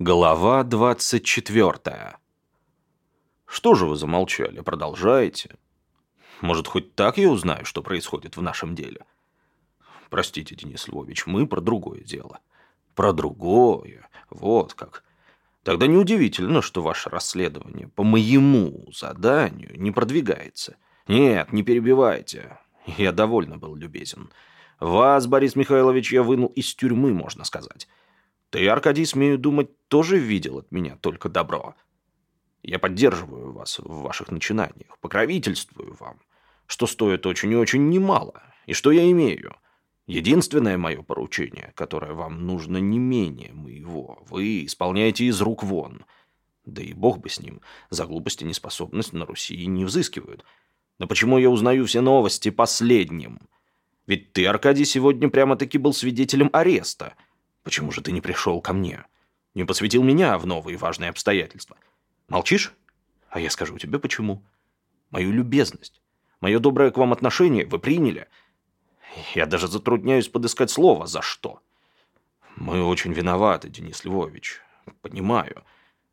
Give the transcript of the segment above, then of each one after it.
Глава двадцать четвертая. Что же вы замолчали? Продолжаете? Может, хоть так я узнаю, что происходит в нашем деле? Простите, Денис Львович, мы про другое дело. Про другое. Вот как. Тогда неудивительно, что ваше расследование по моему заданию не продвигается. Нет, не перебивайте. Я довольно был любезен. Вас, Борис Михайлович, я вынул из тюрьмы, можно сказать. Ты, Аркадий, смею думать, тоже видел от меня только добро. Я поддерживаю вас в ваших начинаниях, покровительствую вам, что стоит очень и очень немало. И что я имею? Единственное мое поручение, которое вам нужно не менее моего, вы исполняете из рук вон. Да и бог бы с ним, за глупость и неспособность на Руси не взыскивают. Но почему я узнаю все новости последним? Ведь ты, Аркадий, сегодня прямо-таки был свидетелем ареста. Почему же ты не пришел ко мне? Не посвятил меня в новые важные обстоятельства. Молчишь? А я скажу тебе почему. Мою любезность, мое доброе к вам отношение вы приняли. Я даже затрудняюсь подыскать слово «за что». Мы очень виноваты, Денис Львович. Понимаю.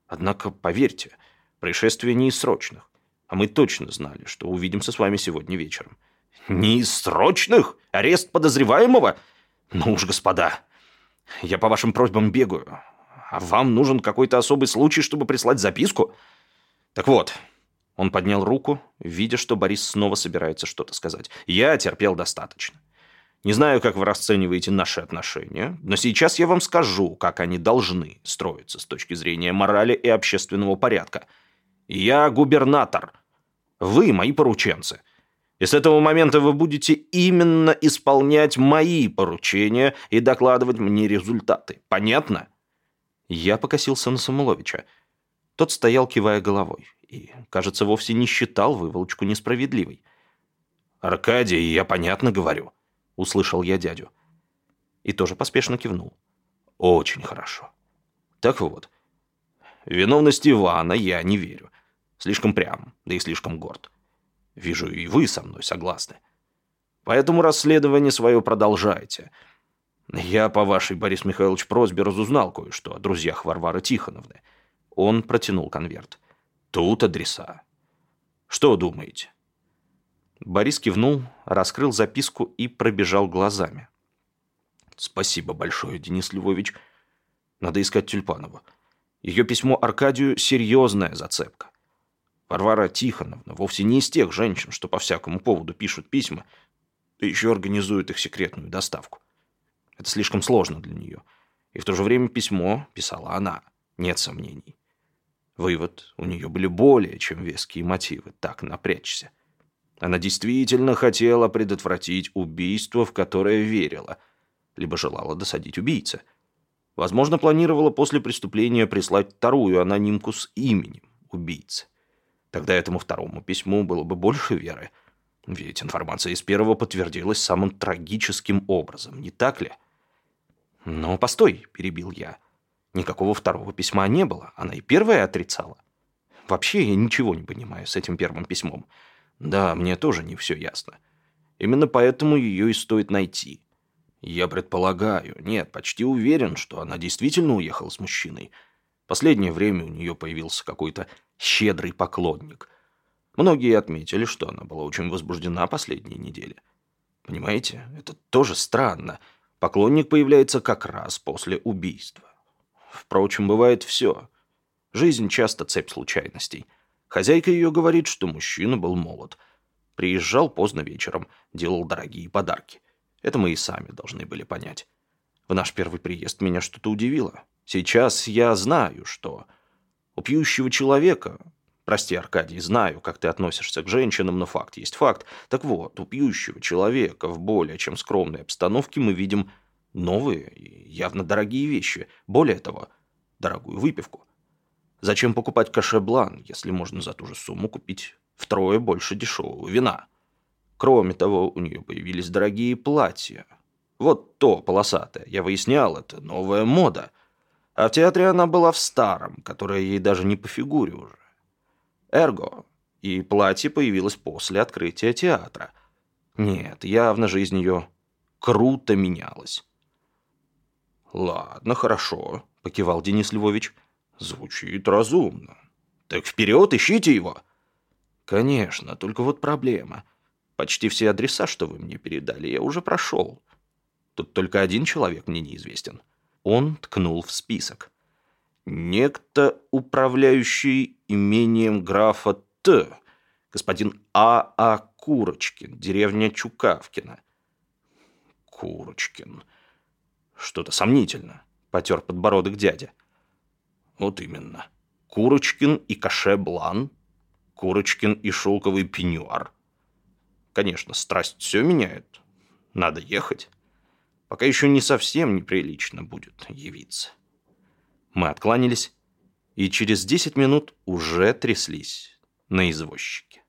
Однако, поверьте, происшествие не из срочных. А мы точно знали, что увидимся с вами сегодня вечером. Не из срочных? Арест подозреваемого? Ну уж, господа, я по вашим просьбам бегаю. А вам нужен какой-то особый случай, чтобы прислать записку? Так вот, он поднял руку, видя, что Борис снова собирается что-то сказать. Я терпел достаточно. Не знаю, как вы расцениваете наши отношения, но сейчас я вам скажу, как они должны строиться с точки зрения морали и общественного порядка. Я губернатор. Вы мои порученцы. И с этого момента вы будете именно исполнять мои поручения и докладывать мне результаты. Понятно? Я покосился на Самуловича. Тот стоял, кивая головой, и, кажется, вовсе не считал выволочку несправедливой. «Аркадий, я понятно говорю», — услышал я дядю. И тоже поспешно кивнул. «Очень хорошо. Так вот, виновность Ивана я не верю. Слишком прям, да и слишком горд. Вижу, и вы со мной согласны. Поэтому расследование свое продолжайте. Я по вашей, Борис Михайлович, просьбе разузнал кое-что о друзьях Варвары Тихоновны. Он протянул конверт. Тут адреса. Что думаете? Борис кивнул, раскрыл записку и пробежал глазами. Спасибо большое, Денис Львович. Надо искать Тюльпанова. Ее письмо Аркадию – серьезная зацепка. Варвара Тихоновна вовсе не из тех женщин, что по всякому поводу пишут письма, да еще организуют их секретную доставку. Это слишком сложно для нее. И в то же время письмо писала она, нет сомнений. Вывод, у нее были более чем веские мотивы так напрячься. Она действительно хотела предотвратить убийство, в которое верила, либо желала досадить убийце. Возможно, планировала после преступления прислать вторую анонимку с именем убийцы. Тогда этому второму письму было бы больше веры. Ведь информация из первого подтвердилась самым трагическим образом, не так ли? «Но постой», — перебил я. «Никакого второго письма не было. Она и первое отрицала. Вообще я ничего не понимаю с этим первым письмом. Да, мне тоже не все ясно. Именно поэтому ее и стоит найти. Я предполагаю, нет, почти уверен, что она действительно уехала с мужчиной. Последнее время у нее появился какой-то щедрый поклонник. Многие отметили, что она была очень возбуждена последние недели. Понимаете, это тоже странно. Поклонник появляется как раз после убийства. Впрочем, бывает все. Жизнь часто цепь случайностей. Хозяйка ее говорит, что мужчина был молод. Приезжал поздно вечером, делал дорогие подарки. Это мы и сами должны были понять. В наш первый приезд меня что-то удивило. Сейчас я знаю, что у пьющего человека... Прости, Аркадий, знаю, как ты относишься к женщинам, но факт есть факт. Так вот, у пьющего человека в более чем скромной обстановке мы видим новые и явно дорогие вещи. Более того, дорогую выпивку. Зачем покупать кашеблан, если можно за ту же сумму купить втрое больше дешевого вина? Кроме того, у нее появились дорогие платья. Вот то полосатое, я выяснял, это новая мода – а в театре она была в старом, которое ей даже не по фигуре уже. Эрго. И платье появилось после открытия театра. Нет, явно жизнь ее круто менялась. Ладно, хорошо, покивал Денис Львович. Звучит разумно. Так вперед, ищите его. Конечно, только вот проблема. Почти все адреса, что вы мне передали, я уже прошел. Тут только один человек мне неизвестен. Он ткнул в список. Некто, управляющий имением графа Т, господин А. А. Курочкин, деревня Чукавкина. Курочкин. Что-то сомнительно, потер подбородок дядя. Вот именно. Курочкин и Каше Блан, Курочкин и шелковый пеньюар. Конечно, страсть все меняет. Надо ехать. Пока еще не совсем неприлично будет явиться. Мы откланялись и через десять минут уже тряслись на извозчике.